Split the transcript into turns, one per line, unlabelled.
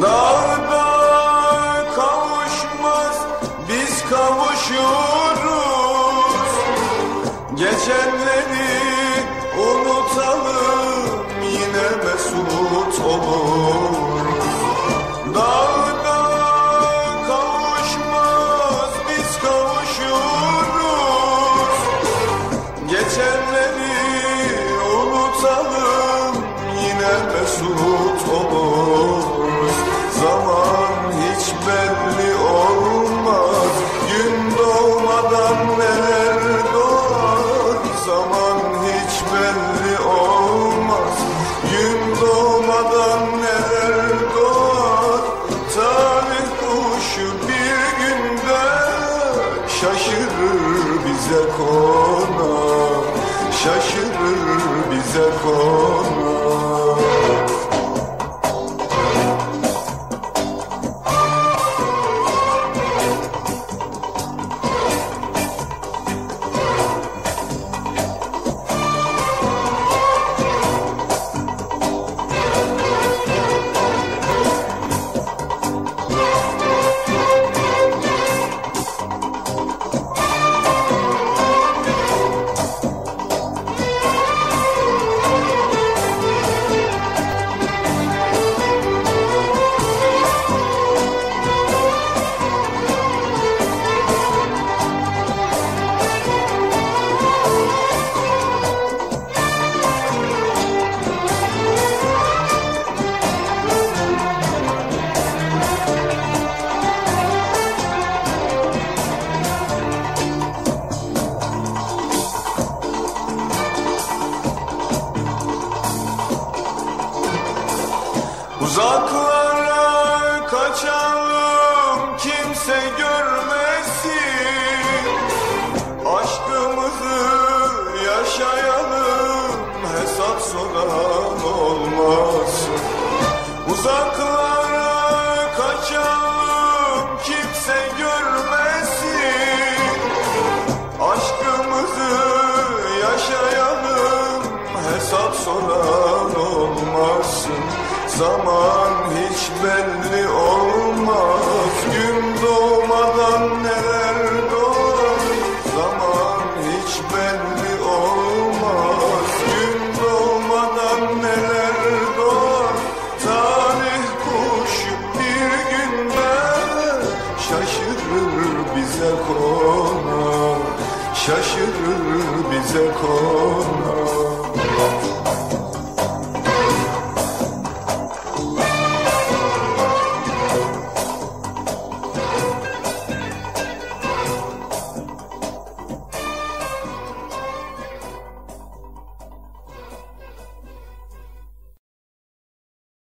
Narda kavuşmaz biz kavuşuruz. Geçenleri unutalım yine mesut olur Narda kavuşmaz biz kavuşuruz. Geçenleri unutalım yine mesut olur belli olmaz. Gün doğmadan neler doğar? Tarih kuşu bir günde Şaşırır bize konar. Şaşırır bize konar uzak Zaman hiç belli olmaz. Gün doğmadan neler doğar? Zaman hiç belli olmaz. Gün doğmadan neler doğar? Tarih kuşu bir günde Şaşırır bize konar Şaşırır bize konar